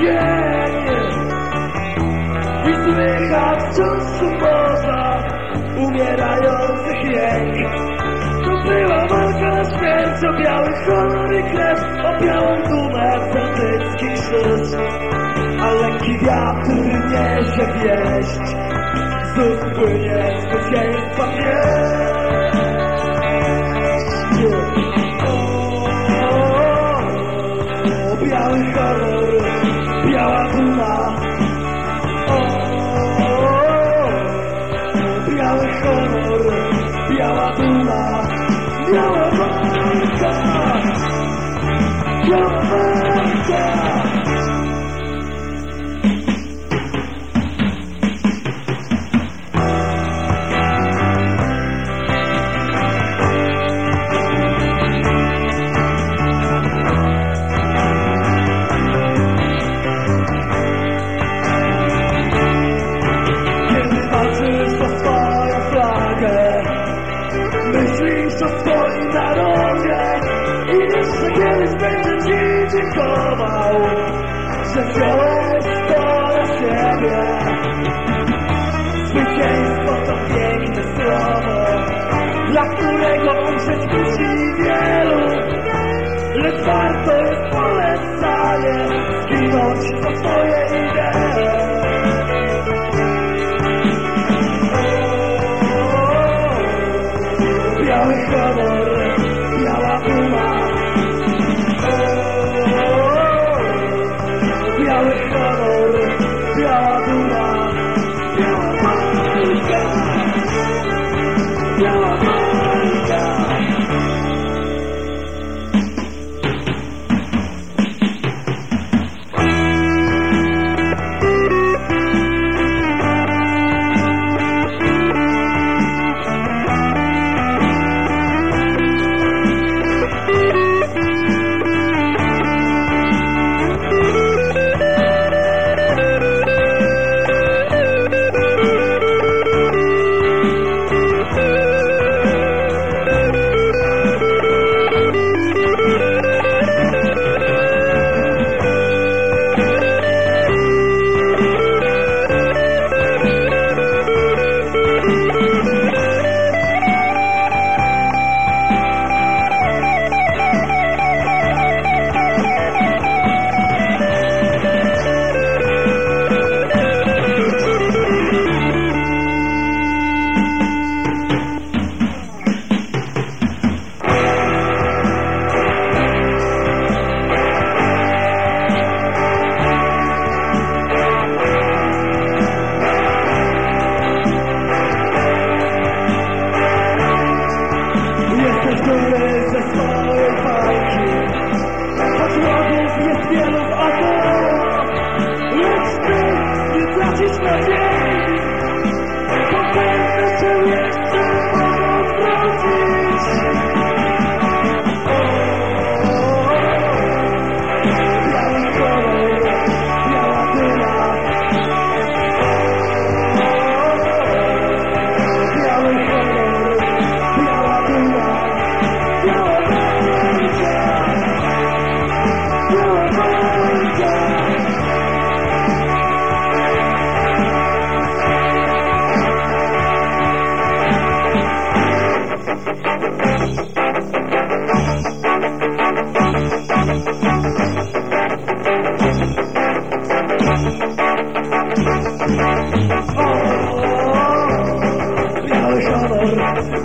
Dzień. I słychać wciąż szum Umierających jęk. To była walka na śmierć O biały honor i krew O białą dumę celtycki krzyż A lekki wiatr niesie wieść. Znów płynie zwycięstwa pieśń Myślisz o swoim narodzie I jeszcze kiedyś będzie ci dziękował Że wziąłeś to na siebie Zwycięstwo to piękne słowo Dla którego umrzeć musi wielu Lecz warto jest polecanie Zginąć za swoje Biały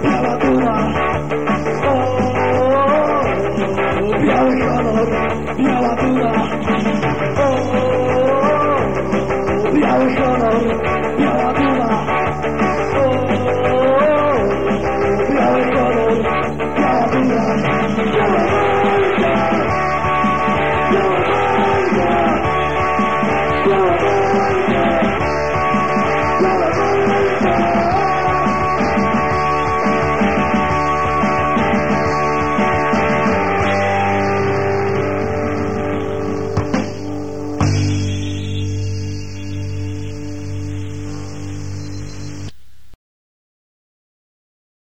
biała duma O, biały honor, biała duma